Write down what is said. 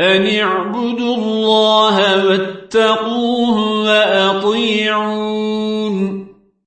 أن اعبدوا الله واتقوه وأطيعون